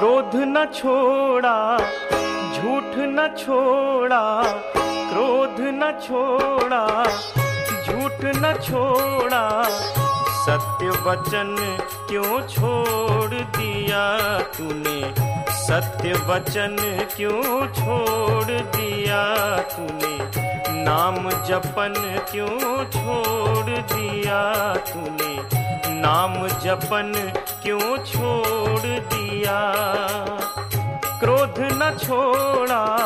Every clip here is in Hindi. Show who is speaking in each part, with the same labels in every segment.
Speaker 1: क्रोध न छोड़ा, झूठ न छोड़ा, क्रोध न छोड़ा, झूठ न छोड़ा सत्य वचन क्यों छोड़ दिया तूने? सत्य वचन क्यों छोड़ दिया तूने? नाम जपन क्यों छोड़ दिया तूने? नाम जपन क्यों छोड़ दिया क्रोध न छोड़ा,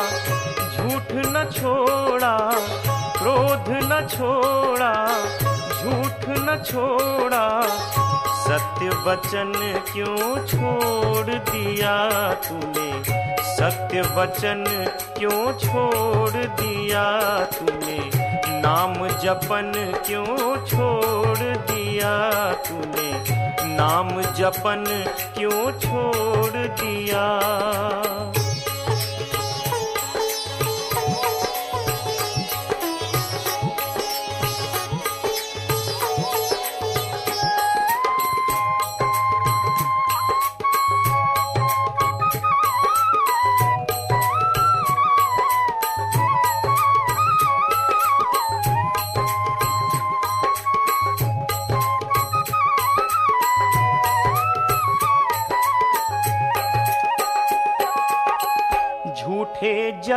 Speaker 1: झूठ न छोड़ा, क्रोध न छोड़ा, झूठ न छोड़ा। सत्य वचन क्यों छोड़ दिया तूने? सत्य वचन क्यों छोड़ दिया तूने? नाम जपन क्यों छोड़ दिया तूने? नाम जपन क्यों छोड़ दिया?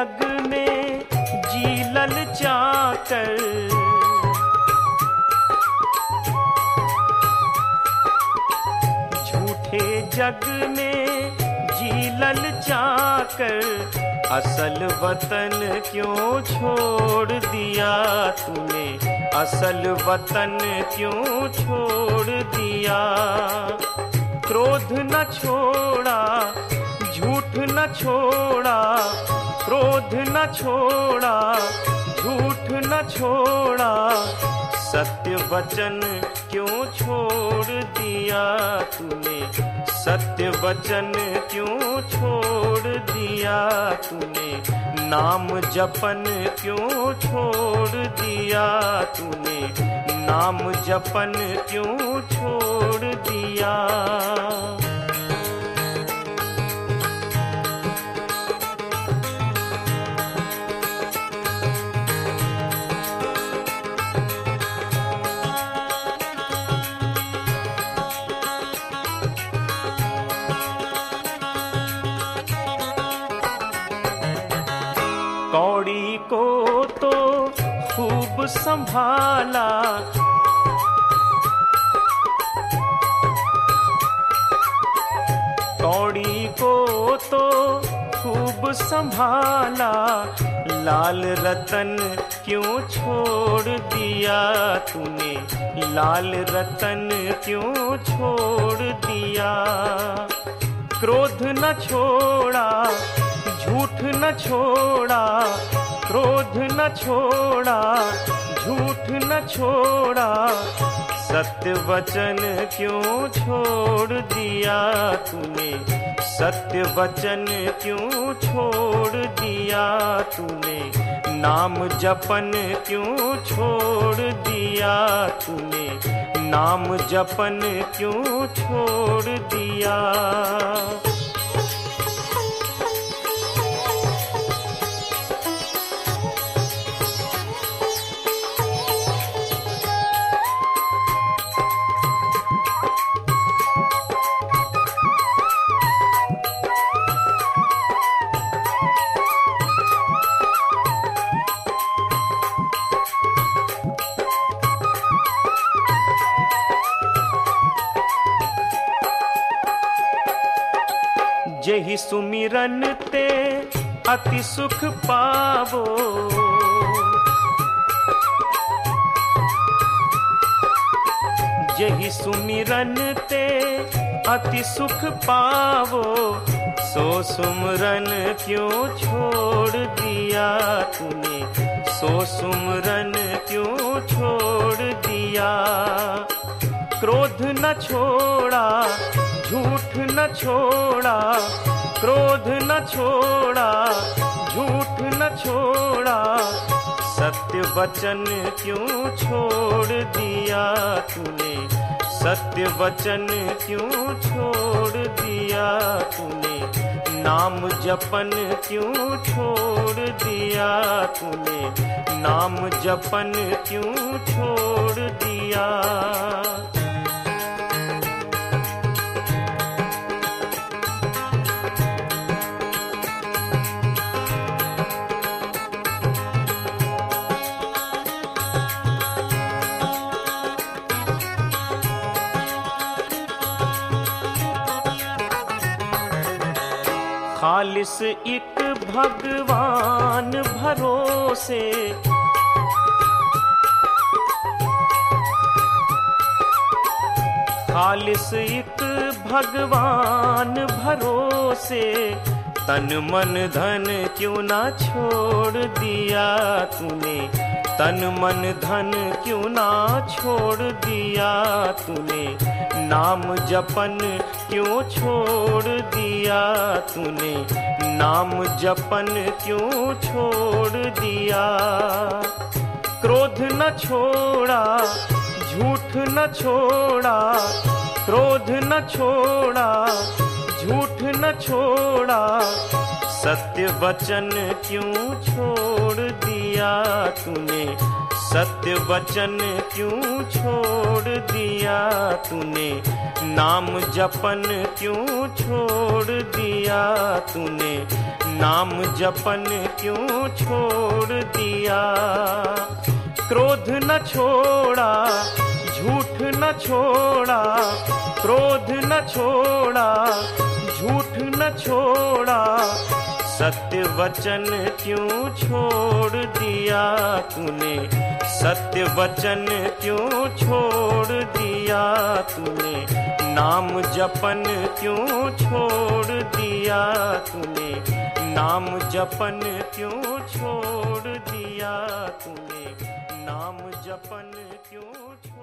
Speaker 1: जग में जी ललचाकर झूठे जग में जी ललचाकर असल वतन क्यों छोड़ दिया तूने? असल वतन क्यों छोड़ दिया? क्रोध न छोड़ा झूठ न छोड़ा, क्रोध न छोड़ा, झूठ न छोड़ा। सत्य वचन क्यों छोड़ दिया तूने? सत्य वचन क्यों छोड़ दिया तूने? नाम जपन क्यों छोड़ दिया तूने? नाम जपन क्यों छोड़ दिया? संभाला। कौड़ी को तो खूब संभाला, लाल रतन क्यों छोड़ दिया तूने? लाल रतन क्यों छोड़ दिया? क्रोध न छोड़ा, झूठ न छोड़ा क्रोध न छोड़ा, झूठ न छोड़ा सत्य वचन क्यों छोड़ दिया तूने? सत्य वचन क्यों छोड़ दिया तूने? नाम जपन क्यों छोड़ दिया तूने? नाम जपन क्यों छोड़ दिया जही सुमिरन ते अति सुख पावो। जही सुमिरन ते अति सुख पावो। सो सुमरन क्यों छोड़ दिया तूने? सो सुमरन क्यों छोड़ दिया? क्रोध न छोड़ा झूठ न छोड़ा, क्रोध न छोड़ा, झूठ न छोड़ा सत्य वचन क्यों छोड़ दिया तूने? सत्य वचन क्यों छोड़ दिया तूने? नाम जपन क्यों छोड़ दिया तूने? नाम जपन क्यों छोड़ दिया? खालिस एक भगवान भरोसे। खालिस एक भगवान भरोसे। तन मन धन क्यों ना छोड़ दिया तूने? तन मन धन क्यों ना छोड़ दिया तूने? नाम जपन क्यों छोड़ दिया तूने? नाम जपन क्यों छोड़ दिया? क्रोध न छोड़ा, झूठ न छोड़ा, क्रोध न छोड़ा, झूठ न छोड़ा सत्य वचन क्यों छोड़ दिया तूने? सत्य वचन क्यों छोड़ दिया तूने? नाम जपन क्यों छोड़ दिया तूने? नाम जपन क्यों छोड़ दिया? क्रोध न छोड़ा, झूठ न छोड़ा, क्रोध न छोड़ा, झूठ न छोड़ा सत्य वचन क्यों छोड़ दिया तूने? सत्य वचन क्यों छोड़ दिया तूने? नाम जपन क्यों छोड़ दिया तूने? नाम जपन क्यों छोड़ दिया तूने? नाम जपन क्यों